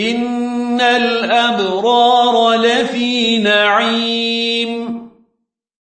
إن الأبرار لفي نعيم